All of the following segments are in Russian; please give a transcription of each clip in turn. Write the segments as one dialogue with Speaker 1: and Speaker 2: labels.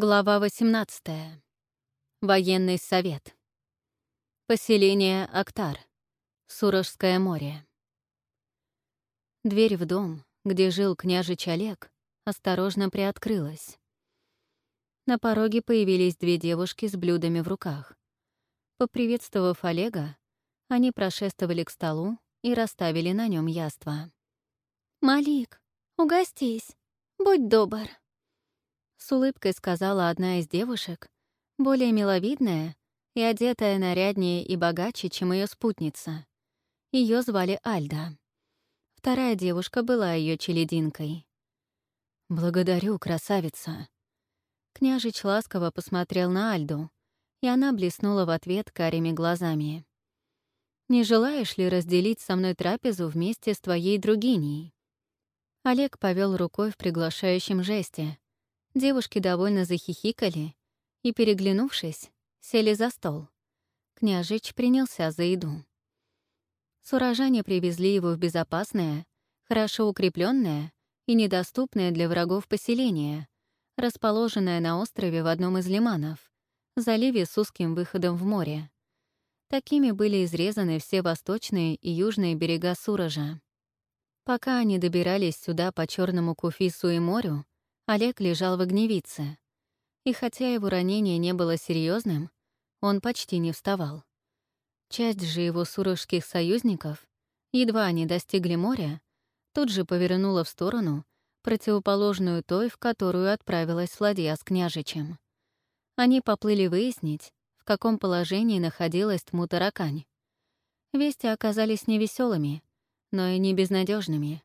Speaker 1: Глава 18. Военный совет. Поселение Актар. Сурожское море. Дверь в дом, где жил княжич Олег, осторожно приоткрылась. На пороге появились две девушки с блюдами в руках. Поприветствовав Олега, они прошествовали к столу и расставили на нем яства.
Speaker 2: «Малик, угостись, будь добр»,
Speaker 1: с улыбкой сказала одна из девушек, более миловидная и одетая наряднее и богаче, чем ее спутница. Ее звали Альда. Вторая девушка была ее челединкой. «Благодарю, красавица». Княжич ласково посмотрел на Альду, и она блеснула в ответ карими глазами. «Не желаешь ли разделить со мной трапезу вместе с твоей другиней?» Олег повел рукой в приглашающем жесте, Девушки довольно захихикали и, переглянувшись, сели за стол. Княжич принялся за еду. Сурожане привезли его в безопасное, хорошо укрепленное и недоступное для врагов поселение, расположенное на острове в одном из лиманов, заливе с узким выходом в море. Такими были изрезаны все восточные и южные берега Суража. Пока они добирались сюда по черному Куфису и морю, Олег лежал в огневице. И хотя его ранение не было серьезным, он почти не вставал. Часть же его сурожских союзников, едва они достигли моря, тут же повернула в сторону, противоположную той, в которую отправилась ладья с княжичем. Они поплыли выяснить, в каком положении находилась Тмутаракань. Вести оказались невеселыми, но и не безнадежными.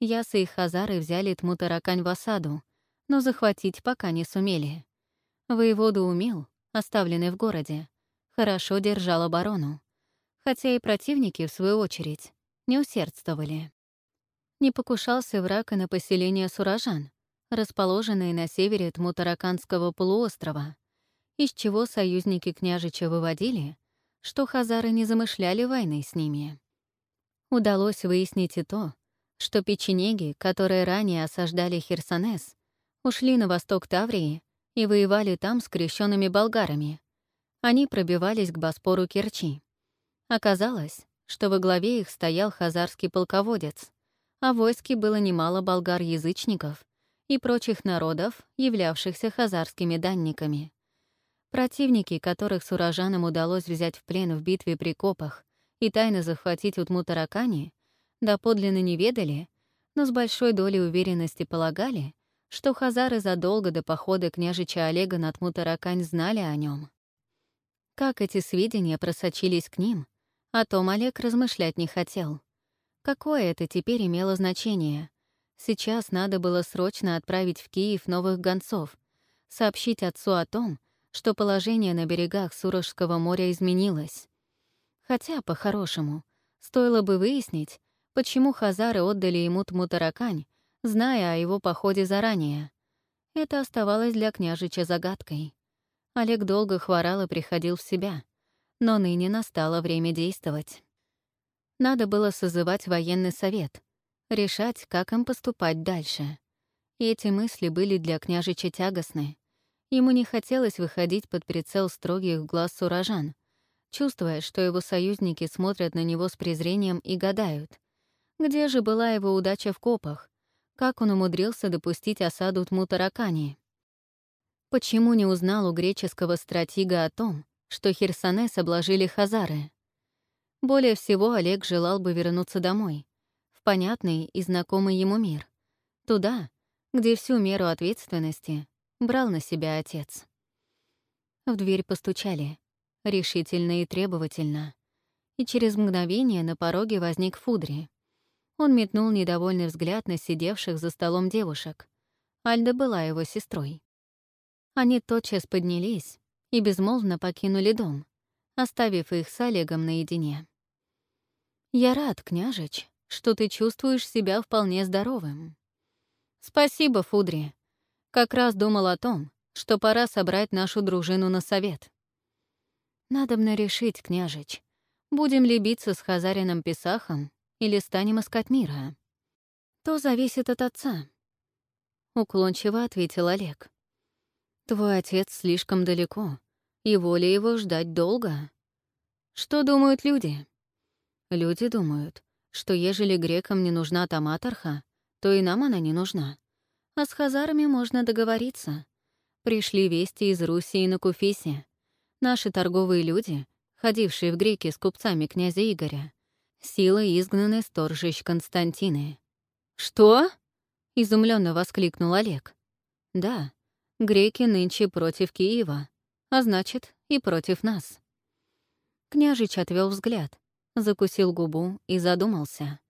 Speaker 1: Ясы и Хазары взяли Тмутаракань в осаду, но захватить пока не сумели. Воевода умел, оставленный в городе, хорошо держал оборону, хотя и противники, в свою очередь, не усердствовали. Не покушался враг и на поселение Суражан, расположенное на севере Тмутараканского полуострова, из чего союзники княжича выводили, что хазары не замышляли войны с ними. Удалось выяснить и то, что печенеги, которые ранее осаждали Херсонес, ушли на восток Таврии и воевали там с крещенными болгарами. Они пробивались к Боспору Керчи. Оказалось, что во главе их стоял хазарский полководец, а в войске было немало болгар-язычников и прочих народов, являвшихся хазарскими данниками. Противники, которых сурожанам удалось взять в плен в битве при Копах и тайно захватить Утму-Таракани, доподлинно не ведали, но с большой долей уверенности полагали, что хазары задолго до похода княжича Олега на Тмутаракань знали о нем. Как эти сведения просочились к ним, о том Олег размышлять не хотел. Какое это теперь имело значение? Сейчас надо было срочно отправить в Киев новых гонцов, сообщить отцу о том, что положение на берегах Сурожского моря изменилось. Хотя, по-хорошему, стоило бы выяснить, почему хазары отдали ему Тмутаракань, зная о его походе заранее. Это оставалось для княжича загадкой. Олег долго хворал и приходил в себя, но ныне настало время действовать. Надо было созывать военный совет, решать, как им поступать дальше. И эти мысли были для княжича тягостны. Ему не хотелось выходить под прицел строгих глаз сурожан, чувствуя, что его союзники смотрят на него с презрением и гадают. Где же была его удача в копах, как он умудрился допустить осаду Тмутаракани? Почему не узнал у греческого стратега о том, что Херсонес обложили хазары? Более всего Олег желал бы вернуться домой, в понятный и знакомый ему мир, туда, где всю меру ответственности брал на себя отец. В дверь постучали, решительно и требовательно, и через мгновение на пороге возник Фудри. Он метнул недовольный взгляд на сидевших за столом девушек. Альда была его сестрой. Они тотчас поднялись и безмолвно покинули дом, оставив их с Олегом наедине. «Я рад, княжич, что ты чувствуешь себя вполне здоровым». «Спасибо, Фудри. Как раз думал о том, что пора собрать нашу дружину на совет». «Надобно решить, княжич, будем ли биться с Хазарином Писахом или станем искать мира? То зависит от отца. Уклончиво ответил Олег. Твой отец слишком далеко, и воля его ждать долго. Что думают люди? Люди думают, что ежели грекам не нужна Таматарха, то и нам она не нужна. А с хазарами можно договориться. Пришли вести из Руси и на Куфисе. Наши торговые люди, ходившие в греки с купцами князя Игоря, силой изгнаны сторжищ Константины. «Что?» — изумленно воскликнул Олег. «Да, греки нынче против Киева, а значит, и против нас». Княжич отвел взгляд, закусил губу и задумался.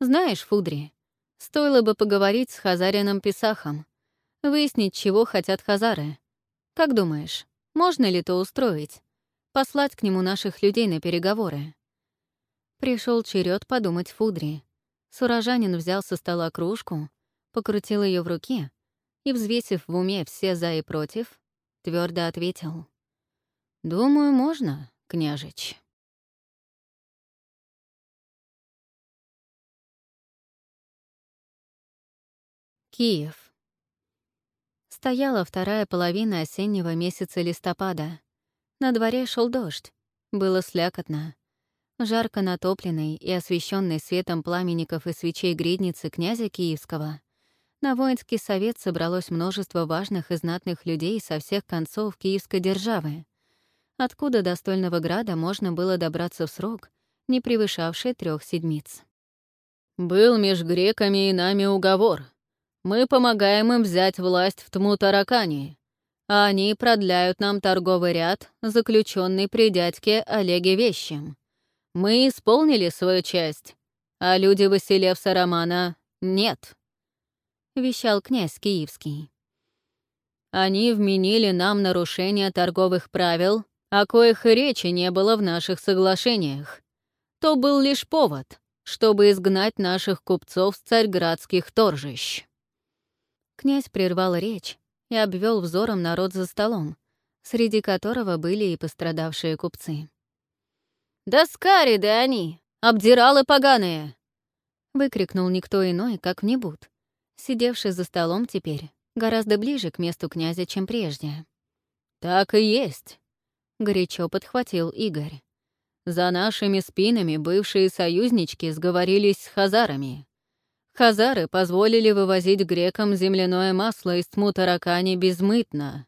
Speaker 1: «Знаешь, Фудри, стоило бы поговорить с хазарином Писахом, выяснить, чего хотят хазары. Как думаешь, можно ли то устроить? Послать к нему наших людей на переговоры?» Пришел черед подумать Фудри. Сурожанин взял со стола кружку, покрутил ее в руке и, взвесив в уме все «за» и «против», твердо ответил. «Думаю, можно, княжич». Киев. Стояла вторая половина осеннего месяца листопада. На дворе шел дождь. Было слякотно. Жарко натопленной и освещенной светом пламенников и свечей гридницы князя Киевского, на воинский совет собралось множество важных и знатных людей со всех концов Киевской державы, откуда до Стольного Града можно было добраться в срок, не превышавший трех седмиц. «Был меж греками и нами уговор. Мы помогаем им взять власть в Тмутаракане, а они продляют нам торговый ряд, заключенный при дядьке Олеге Вещем. Мы исполнили свою часть, а люди Василевса Романа — нет», — вещал князь Киевский. «Они вменили нам нарушение торговых правил, о коих и речи не было в наших соглашениях. То был лишь повод, чтобы изгнать наших купцов с царьградских торжищ». Князь прервал речь и обвел взором народ за столом, среди которого были и пострадавшие купцы. «Да скариды они! Обдиралы поганые!» Выкрикнул никто иной, как Небут, сидевший за столом теперь, гораздо ближе к месту князя, чем прежде. «Так и есть», — горячо подхватил Игорь. «За нашими спинами бывшие союзнички сговорились с хазарами. Хазары позволили вывозить грекам земляное масло из Тмутаракани безмытно,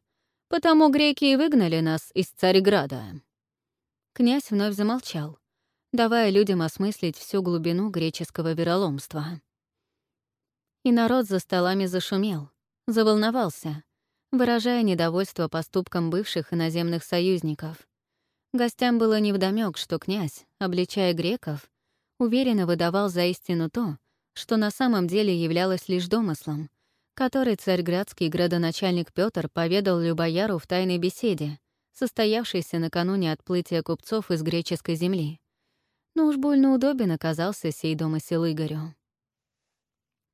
Speaker 1: потому греки и выгнали нас из Царьграда». Князь вновь замолчал, давая людям осмыслить всю глубину греческого вероломства. И народ за столами зашумел, заволновался, выражая недовольство поступкам бывших иноземных союзников. Гостям было невдомёк, что князь, обличая греков, уверенно выдавал за истину то, что на самом деле являлось лишь домыслом, который царьградский градоначальник Петр поведал Любояру в тайной беседе, состоявшийся накануне отплытия купцов из греческой земли. Но уж больно удобен оказался сей домысел Игорю.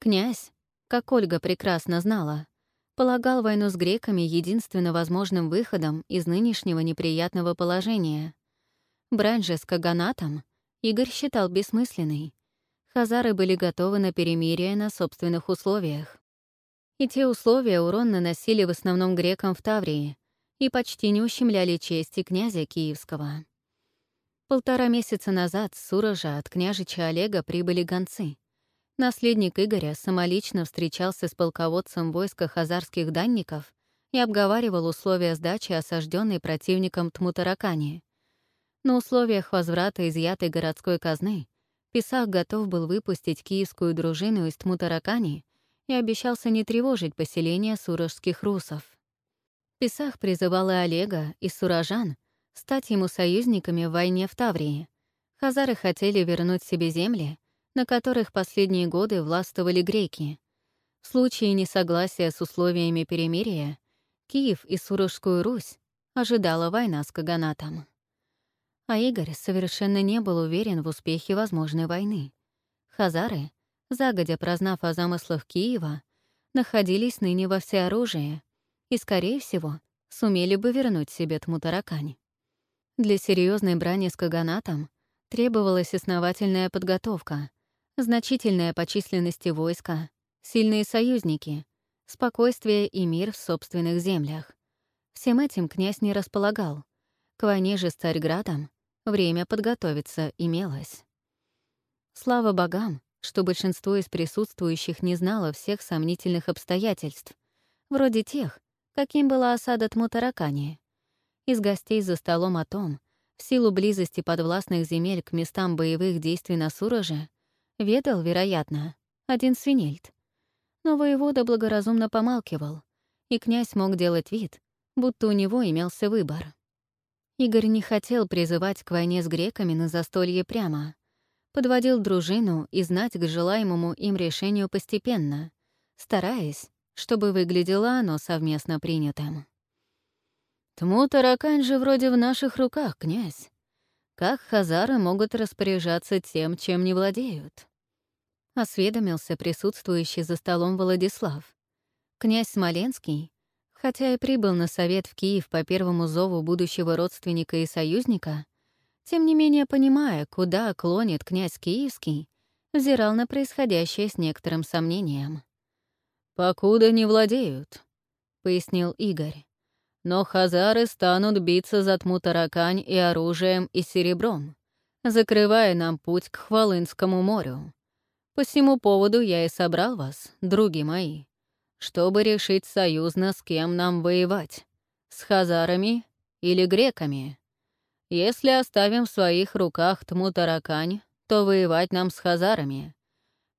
Speaker 1: Князь, как Ольга прекрасно знала, полагал войну с греками единственно возможным выходом из нынешнего неприятного положения. Брань же с Каганатом Игорь считал бессмысленной. Хазары были готовы на перемирие на собственных условиях. И те условия урон наносили в основном грекам в Таврии, и почти не ущемляли чести князя Киевского. Полтора месяца назад с Суража от княжича Олега прибыли гонцы. Наследник Игоря самолично встречался с полководцем войска хазарских данников и обговаривал условия сдачи осажденной противником Тмутаракани. На условиях возврата изъятой городской казны Писах готов был выпустить киевскую дружину из Тмутаракани и обещался не тревожить поселение сурожских русов. Писах призывал и Олега, и Суражан стать ему союзниками в войне в Таврии. Хазары хотели вернуть себе земли, на которых последние годы властвовали греки. В случае несогласия с условиями перемирия Киев и Сурожскую Русь ожидала война с Каганатом. А Игорь совершенно не был уверен в успехе возможной войны. Хазары, загодя прознав о замыслах Киева, находились ныне во всеоружии и, скорее всего, сумели бы вернуть себе Тмутаракань. Для серьезной брани с Каганатом требовалась основательная подготовка, значительная по численности войска, сильные союзники, спокойствие и мир в собственных землях. Всем этим князь не располагал. К войне же с Царьградом время подготовиться имелось. Слава богам, что большинство из присутствующих не знало всех сомнительных обстоятельств, вроде тех, каким была осада Тмутаракани. Из гостей за столом о том, в силу близости подвластных земель к местам боевых действий на Суроже, ведал, вероятно, один свинельд. Но воевода благоразумно помалкивал, и князь мог делать вид, будто у него имелся выбор. Игорь не хотел призывать к войне с греками на застолье прямо. Подводил дружину и знать к желаемому им решению постепенно, стараясь, чтобы выглядело оно совместно принятым. «Тму таракань же вроде в наших руках, князь. Как хазары могут распоряжаться тем, чем не владеют?» Осведомился присутствующий за столом Владислав. Князь Смоленский, хотя и прибыл на совет в Киев по первому зову будущего родственника и союзника, тем не менее понимая, куда клонит князь Киевский, взирал на происходящее с некоторым сомнением. «Покуда не владеют», — пояснил Игорь. «Но хазары станут биться за тму таракань и оружием, и серебром, закрывая нам путь к Хвалынскому морю. По всему поводу я и собрал вас, други мои, чтобы решить союзно, с кем нам воевать — с хазарами или греками. Если оставим в своих руках тму таракань, то воевать нам с хазарами.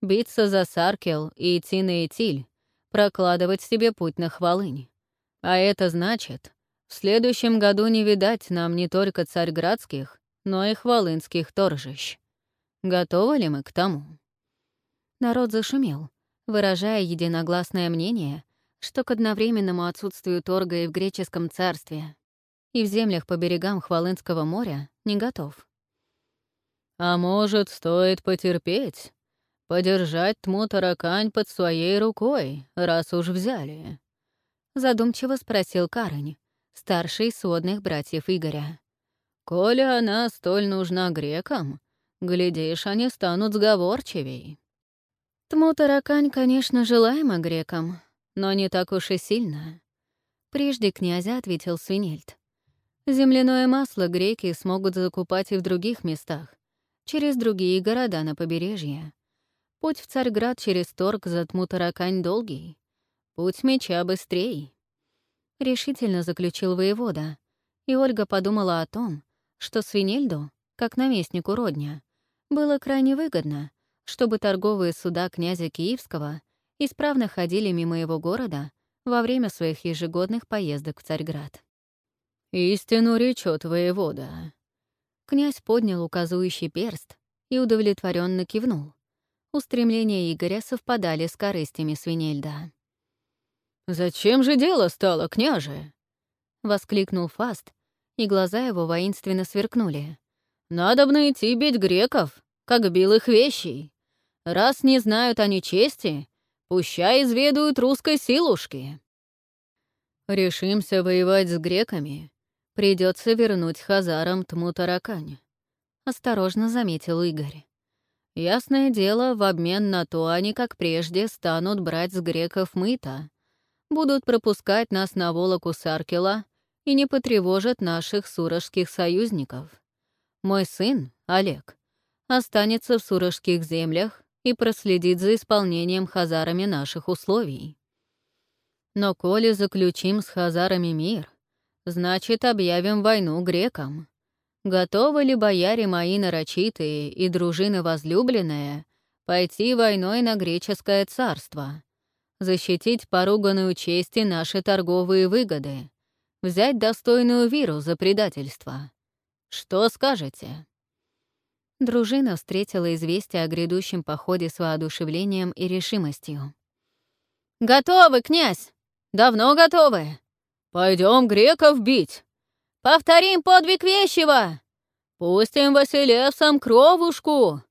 Speaker 1: Биться за Саркел и идти на Итиль, прокладывать себе путь на Хвалынь. А это значит, в следующем году не видать нам не только царьградских, но и хвалынских торжищ. Готовы ли мы к тому? Народ зашумел, выражая единогласное мнение, что к одновременному отсутствию торга и в греческом царстве, и в землях по берегам Хвалынского моря не готов. «А может, стоит потерпеть?» «Подержать тму таракань под своей рукой, раз уж взяли», — задумчиво спросил Карань, старший сводных братьев Игоря. «Коли она столь нужна грекам, глядишь, они станут сговорчивей». Тму таракань, конечно, желаема грекам, но не так уж и сильно. Прежде князя ответил Свинельд. Земляное масло греки смогут закупать и в других местах, через другие города на побережье. Путь в Царьград через торг за таракань долгий. Путь меча быстрей. Решительно заключил воевода, и Ольга подумала о том, что Свинельду, как наместнику родня, было крайне выгодно, чтобы торговые суда князя Киевского исправно ходили мимо его города во время своих ежегодных поездок в Царьград. «Истину речет воевода». Князь поднял указующий перст и удовлетворенно кивнул. Устремления Игоря совпадали с корыстями свинельда. «Зачем же дело стало, княже?» — воскликнул Фаст, и глаза его воинственно сверкнули. «Надо бы найти бить греков, как бил их вещей. Раз не знают они чести, пущай изведают русской силушки». «Решимся воевать с греками, придется вернуть хазарам тму таракань», — осторожно заметил Игорь. Ясное дело, в обмен на то они, как прежде, станут брать с греков мыта, будут пропускать нас на Волоку Саркела и не потревожат наших сурожских союзников. Мой сын, Олег, останется в сурожских землях и проследит за исполнением хазарами наших условий. Но коли заключим с хазарами мир, значит, объявим войну грекам. Готовы ли бояре мои нарочитые и дружины возлюбленная пойти войной на греческое царство, защитить поруганную честь и наши торговые выгоды, взять достойную виру за предательство? Что скажете?» Дружина встретила известие о грядущем походе с воодушевлением и решимостью. «Готовы, князь! Давно готовы! Пойдем греков бить! Повторим подвиг вещего! Пустим Василевсам кровушку!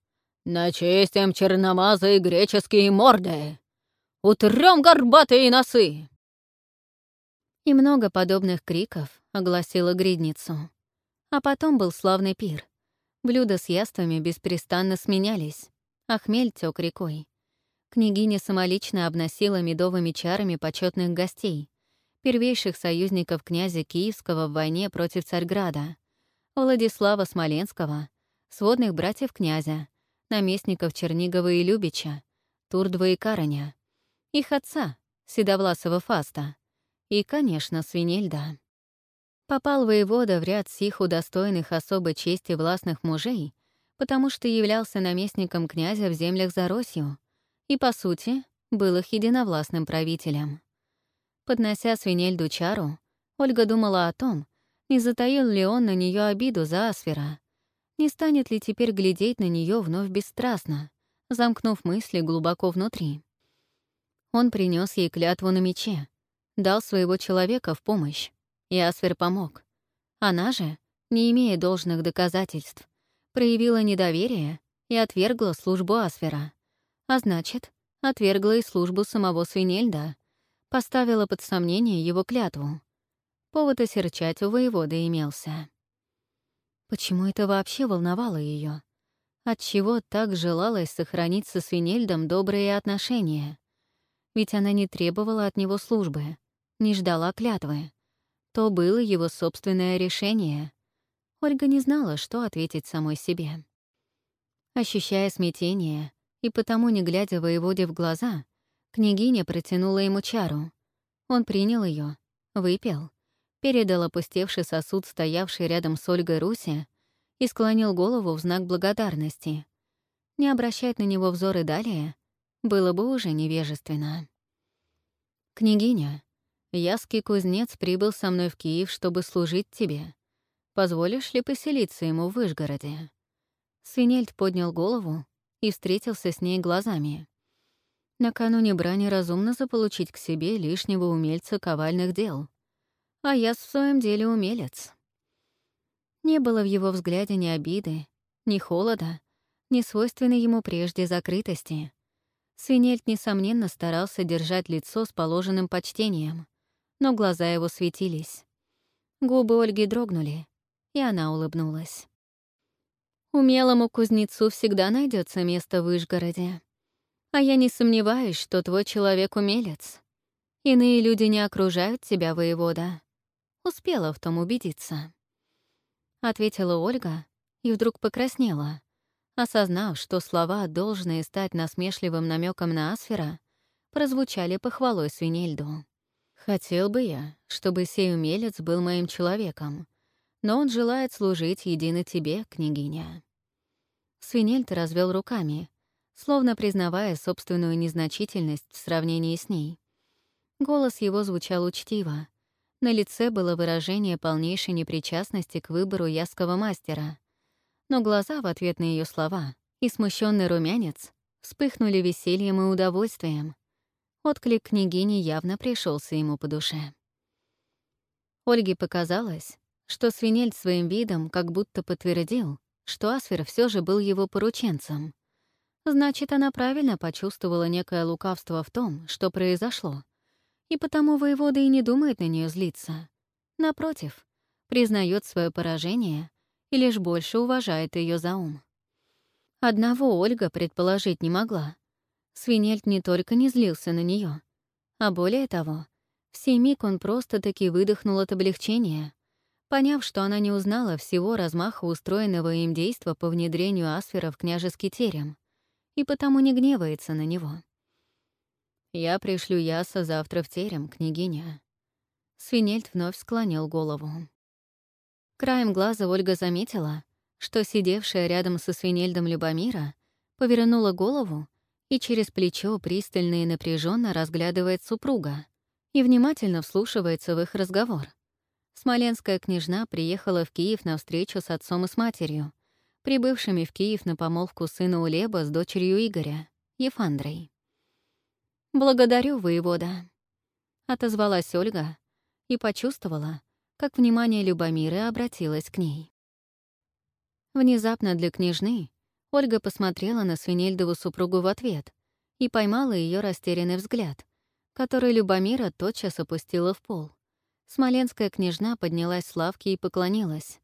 Speaker 1: Начистим черномазые греческие морды! Утрем горбатые носы!» И много подобных криков огласила гридницу. А потом был славный пир. Блюда с яствами беспрестанно сменялись, а хмель тёк рекой. Княгиня самолично обносила медовыми чарами почетных гостей, первейших союзников князя Киевского в войне против Царьграда, Владислава Смоленского, сводных братьев князя, наместников Чернигова и Любича, Турдва и Караня, их отца, Седовласова Фаста, и, конечно, Свинельда. Попал воевода в ряд сих удостоенных особой чести властных мужей, потому что являлся наместником князя в землях за Росью и, по сути, был их единовластным правителем. Поднося свинельду чару, Ольга думала о том, не затаил ли он на нее обиду за Асфера, не станет ли теперь глядеть на нее вновь бесстрастно, замкнув мысли глубоко внутри. Он принес ей клятву на мече, дал своего человека в помощь, и Асфер помог. Она же, не имея должных доказательств, проявила недоверие и отвергла службу Асфера, а значит, отвергла и службу самого Свинельда, поставила под сомнение его клятву. Повод осерчать у воевода имелся. Почему это вообще волновало ее? Отчего так желалось сохранить со Свинельдом добрые отношения? Ведь она не требовала от него службы, не ждала клятвы. То было его собственное решение. Ольга не знала, что ответить самой себе. Ощущая смятение и потому не глядя воеводе в глаза, княгиня протянула ему чару. Он принял ее, выпил, передал опустевший сосуд, стоявший рядом с Ольгой Руси, и склонил голову в знак благодарности. Не обращать на него взоры далее было бы уже невежественно. «Княгиня, Яский кузнец прибыл со мной в Киев, чтобы служить тебе. Позволишь ли поселиться ему в Вышгороде?» Свинельд поднял голову и встретился с ней глазами. Накануне брани разумно заполучить к себе лишнего умельца ковальных дел. А я в своем деле умелец. Не было в его взгляде ни обиды, ни холода, ни свойственной ему прежде закрытости. Свинельд, несомненно, старался держать лицо с положенным почтением но глаза его светились. Губы Ольги дрогнули, и она улыбнулась. «Умелому кузнецу всегда найдется место в Вышгороде. А я не сомневаюсь, что твой человек умелец. Иные люди не окружают тебя, воевода. Успела в том убедиться». Ответила Ольга и вдруг покраснела, осознав, что слова, должные стать насмешливым намеком на Асфера, прозвучали похвалой Свинельду. Хотел бы я, чтобы сей умелец был моим человеком, но он желает служить едино тебе, княгиня». Свинельт развел руками, словно признавая собственную незначительность в сравнении с ней. Голос его звучал учтиво. На лице было выражение полнейшей непричастности к выбору яского мастера. Но глаза в ответ на ее слова и смущенный румянец вспыхнули весельем и удовольствием, Отклик княгини явно пришелся ему по душе. Ольге показалось, что свинель своим видом как будто подтвердил, что Асфер все же был его порученцем. Значит, она правильно почувствовала некое лукавство в том, что произошло, и потому воевода и не думает на нее злиться. Напротив, признает свое поражение и лишь больше уважает ее за ум. Одного Ольга предположить не могла, Свинельт не только не злился на нее, а более того, в сей миг он просто-таки выдохнул от облегчения, поняв, что она не узнала всего размаха устроенного им действа по внедрению Асфера в княжеский терем, и потому не гневается на него. «Я пришлю Яса завтра в терем, княгиня». Свинельт вновь склонил голову. Краем глаза Ольга заметила, что сидевшая рядом со свинельдом Любомира повернула голову и через плечо пристально и напряженно разглядывает супруга и внимательно вслушивается в их разговор. Смоленская княжна приехала в Киев на встречу с отцом и с матерью, прибывшими в Киев на помолвку сына Улеба с дочерью Игоря, Ефандрой. «Благодарю, воевода», — отозвалась Ольга и почувствовала, как внимание Любомиры обратилось к ней. Внезапно для княжны Ольга посмотрела на Свинельдову супругу в ответ и поймала ее растерянный взгляд, который Любомира тотчас опустила в пол. Смоленская княжна поднялась с лавки и поклонилась.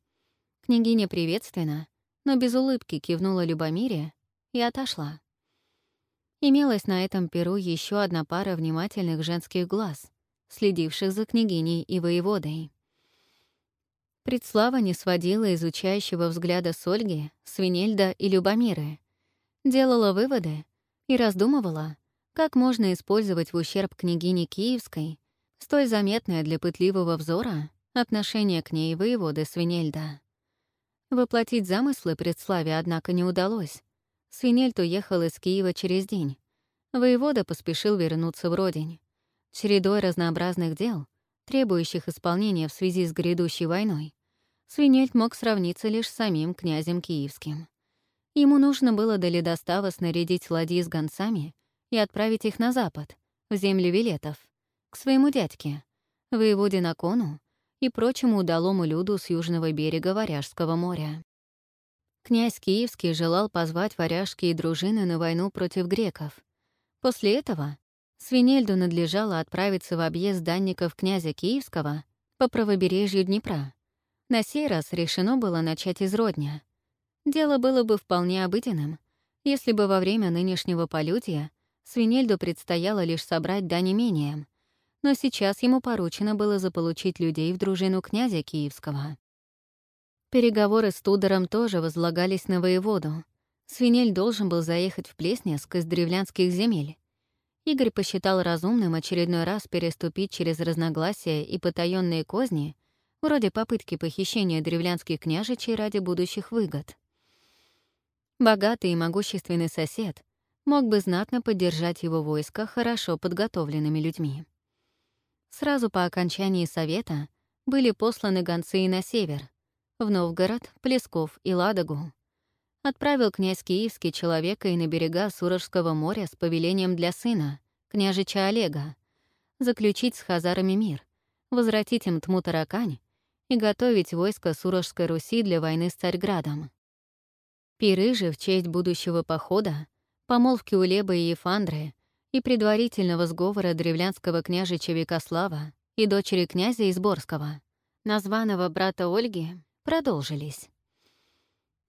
Speaker 1: Княгиня приветственно, но без улыбки кивнула Любомире и отошла. Имелась на этом перу еще одна пара внимательных женских глаз, следивших за княгиней и воеводой. Предслава не сводила изучающего взгляда с Ольги, Свинельда и Любомиры, делала выводы и раздумывала, как можно использовать в ущерб княгине Киевской столь заметное для пытливого взора отношение к ней воеводы Свинельда. Воплотить замыслы предславе, однако, не удалось. Свинельд уехал из Киева через день. Воевода поспешил вернуться в родень. Чередой разнообразных дел, требующих исполнения в связи с грядущей войной, Свинельд мог сравниться лишь с самим князем Киевским. Ему нужно было до ледостава снарядить ладьи с гонцами и отправить их на запад, в земли Вилетов, к своему дядьке, воеводе Накону и прочему удалому люду с южного берега Варяжского моря. Князь Киевский желал позвать варяжские дружины на войну против греков. После этого Свинельду надлежало отправиться в объезд данников князя Киевского по правобережью Днепра. На сей раз решено было начать из Родня. Дело было бы вполне обыденным, если бы во время нынешнего полюдья Свинельду предстояло лишь собрать дань имениям, но сейчас ему поручено было заполучить людей в дружину князя Киевского. Переговоры с Тудором тоже возлагались на воеводу. Свинель должен был заехать в Плеснеск из древлянских земель. Игорь посчитал разумным очередной раз переступить через разногласия и потаённые козни, вроде попытки похищения древлянских княжичей ради будущих выгод. Богатый и могущественный сосед мог бы знатно поддержать его войско хорошо подготовленными людьми. Сразу по окончании совета были посланы гонцы и на север, в Новгород, Плесков и Ладогу. Отправил князь Киевский человека и на берега Сурожского моря с повелением для сына, княжича Олега, заключить с хазарами мир, возвратить им Тму-Таракань и готовить войско Сурожской Руси для войны с Царьградом. Пиры же в честь будущего похода, помолвки у Леба и Ефандры и предварительного сговора древлянского княжича Викослава и дочери князя Изборского, названного брата Ольги, продолжились.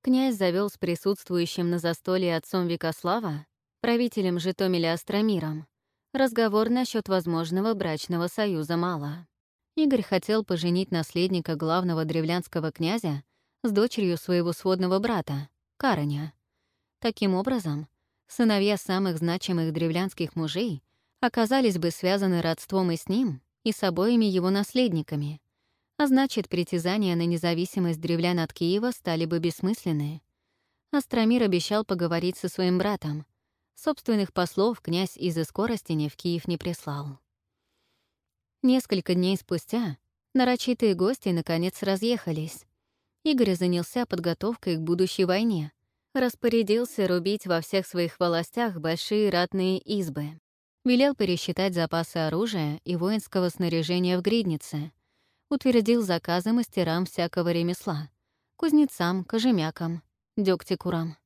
Speaker 1: Князь завел с присутствующим на застолье отцом Викослава, правителем Житомиля Астромиром, разговор насчет возможного брачного союза Мала. Игорь хотел поженить наследника главного древлянского князя с дочерью своего сводного брата, Караня. Таким образом, сыновья самых значимых древлянских мужей оказались бы связаны родством и с ним, и с обоими его наследниками, а значит, притязания на независимость древлян от Киева стали бы бессмысленны. Астромир обещал поговорить со своим братом. Собственных послов князь из-за скорости в Киев не прислал. Несколько дней спустя нарочитые гости наконец разъехались. Игорь занялся подготовкой к будущей войне, распорядился рубить во всех своих властях большие ратные избы, велел пересчитать запасы оружия и воинского снаряжения в Гриднице, утвердил заказы мастерам всякого ремесла — кузнецам, кожемякам, дёгтекурам.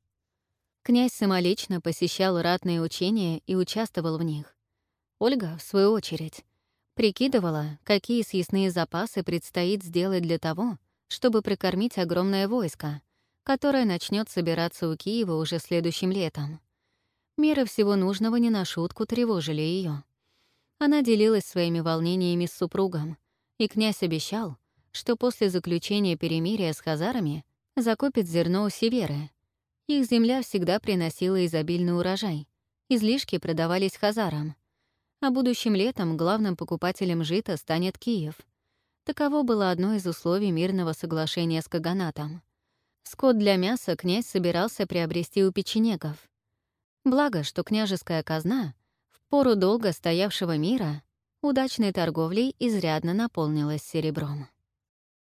Speaker 1: Князь самолично посещал ратные учения и участвовал в них. Ольга, в свою очередь, прикидывала, какие съестные запасы предстоит сделать для того, чтобы прикормить огромное войско, которое начнет собираться у Киева уже следующим летом. Меры всего нужного не на шутку тревожили ее. Она делилась своими волнениями с супругом, и князь обещал, что после заключения перемирия с хазарами закупит зерно у Северы. Их земля всегда приносила изобильный урожай. Излишки продавались хазарам. А будущим летом главным покупателем жита станет Киев. Таково было одно из условий мирного соглашения с Каганатом. Скот для мяса князь собирался приобрести у печенегов. Благо, что княжеская казна, в пору долго стоявшего мира, удачной торговлей изрядно наполнилась серебром.